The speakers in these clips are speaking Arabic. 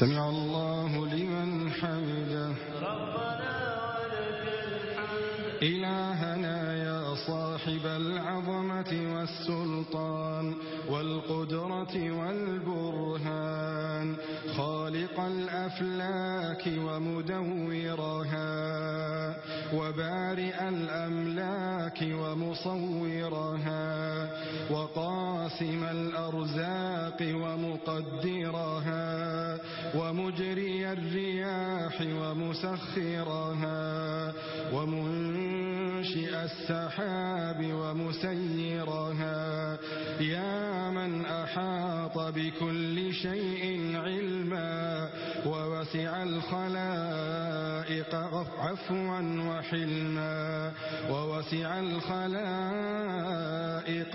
سمع الله لمن حمده. ربنا ولك الحمد إلهنا يا صاحب العظمة والسلطان والقدرة والبرهان خالق الأفلاك ومدورها وبارئ الأملاك ومصورها وقاسم الأرزاق ومقدرها. ومجري الرياح ومسخرها ومنشئ السحاب ومسيرها يا من أحاط بكل شيء علما ووسع الخلائق عفوا وحلما ووسع الخلائق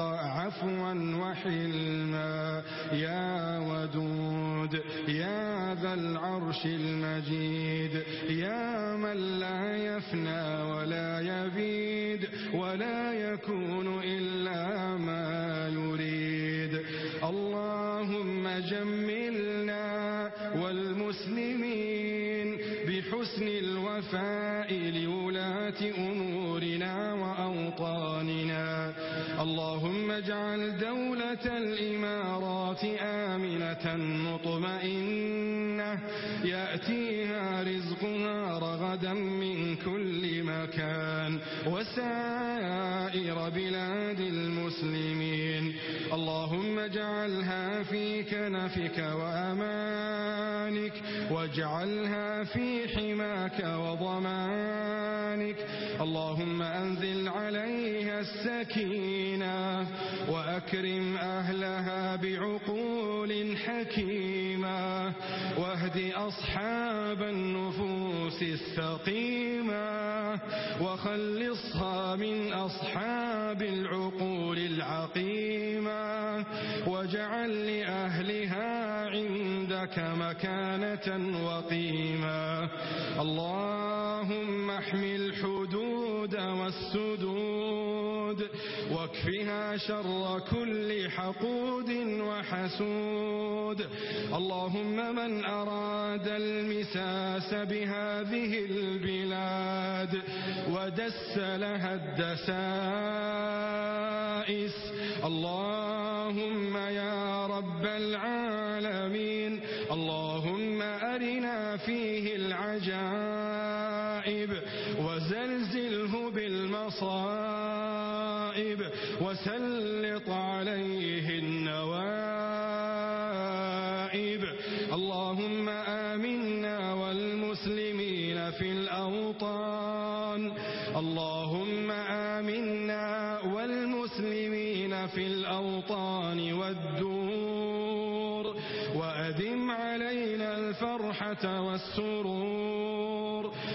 عفوا وحلما يا ودود يا ذا العرش المجيد. يا من لا يفنى ولا يبيد ولا يكون إلا ما يريد. اللهم جملنا والمسلمين بحسن الوفاء لولاة أمورنا وأوطاننا. اللهم اجعل دولة الإمارات آمنة مطمئنة. يأتيها رزقها رغدا من كل مكان. وسائر بلاد المسلمين. اللهم اجعلها في كنفك وأمانك. ذلك واجعلها في حماك وضمانك. اللهم أنزل عليها السكينة وأكرم أهلها بعقول حكيمة واهد أصحاب النفوس السقيمة وخلصها من أصحاب العقول العقيمة واجعل لأهلها لك مكانة وقيما. اللهم احمي الحدود والسدود واكفها شر كل حقود وحسود. اللهم من أراد المساس بهذه البلاد ودس لها الدسائس. اللهم يا رب العالمين مصائب وسلط عليه النوائب. اللهم آمنا والمسلمين في الأوطان. اللهم آمنا والمسلمين في الأوطان والدور. وأدم علينا الفرحة والسرور.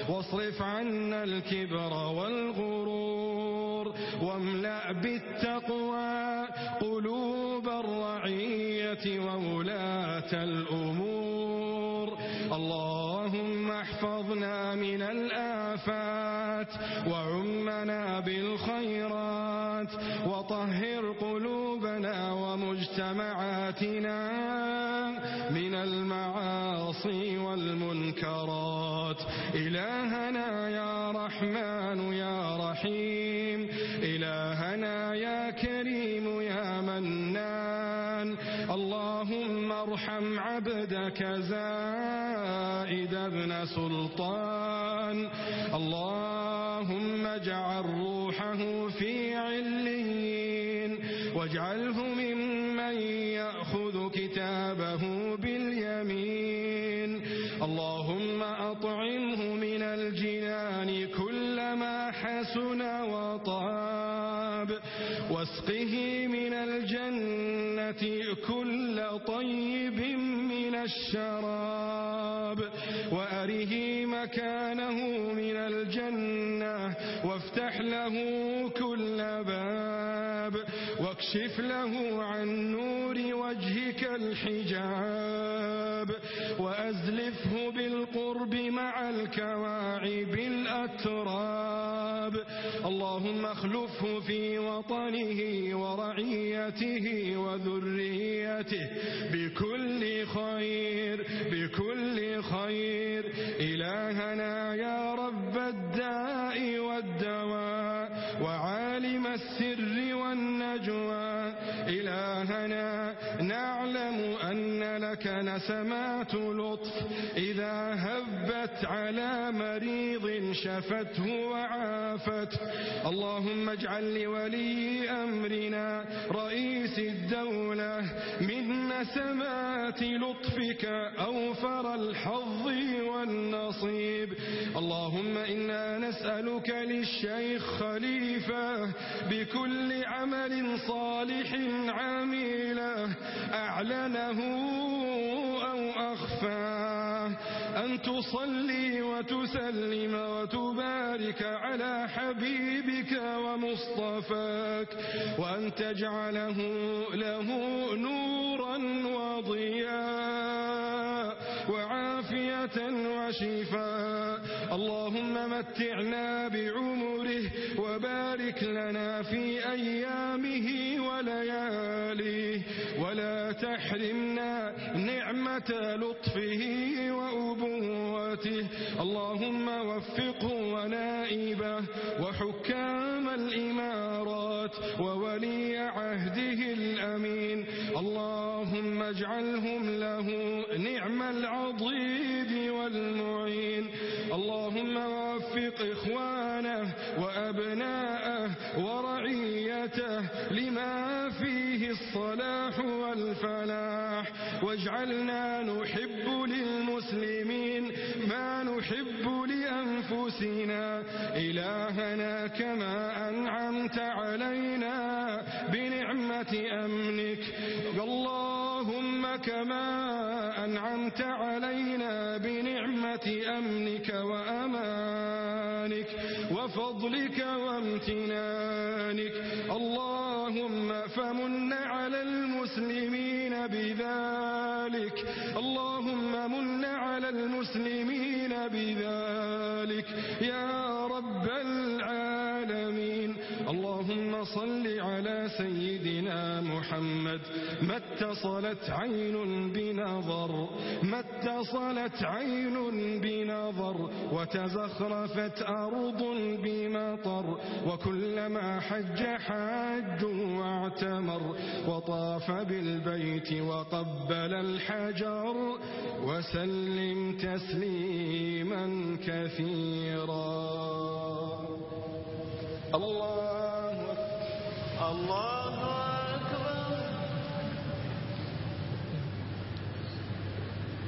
واصرف عنا الكبر والغرور واملأ بالتقوى قلوب الرعية وولاة الأمور. اللهم احفظنا من الآفات وعمنا بالخيرات وطهر قلوبنا ومجتمعاتنا من المعاصي. المعاصي والمنكرات. إلهنا يا رحمن يا رحيم. إلهنا يا كريم يا منان. اللهم ارحم عبدك زائد ابن سلطان. اللهم اجعل روحه في عليين. واجعله ممن يأخذ كتابه بالكتاب اللهم أطعمه من الجنان كل ما حسن وطاب. واسقه من الجنة كل طيب من الشراب. وأره مكانه من الجنة وافتح له كل باب. واكشف له عن نور أزلفه بالقرب مع الكواعب الأتراب. اللهم اخلفه في وطنه ورعيته وذريته بكل خير بكل خير. نسمات لطف إذا هبت على مريض شفته وعافته اللهم اجعل لولي أمرنا رئيس الدولة من نسمات لطفك أوفر الحظ والنصيب. اللهم إنا نسألك للشيخ خليفة بكل عمل صالح عميله أعلنه أن تصلي وتسلم وتبارك على حبيبك ومصطفاك وأن تجعله له نورا وضياء وعافية وشفاء اللهم متعنا بعمره وبارك لنا في أيامه ولياليه ولا تحرمنا نعمة لطفه وأبوته اللهم وفقه ونائبه وحكام الإمارات وولي عهده الأمين اللهم اجعلهم له نعم العضيد والمعين اللهم وفق إخوانه وأبناءه ورعيته لما فيه الصلاح والفلاح. واجعلنا نحب للمسلمين ما نحب لأنفسنا. إلهنا كما أنعمت علينا بنعمة أمنك. اللهم كما أنعمت علينا بنعمة أمنك وأمانك وفضلك وامتنانك اللهم فمن على المسلمين بذلك اللهم من على المسلمين بذلك يا محمد ما اتصلت عين بنظر ما اتصلت عين بنظر وتزخرفت أرض بمطر وكلما حج حاج واعتمر وطاف بالبيت وقبل الحجر وسلم تسليما كثيرا. الله الله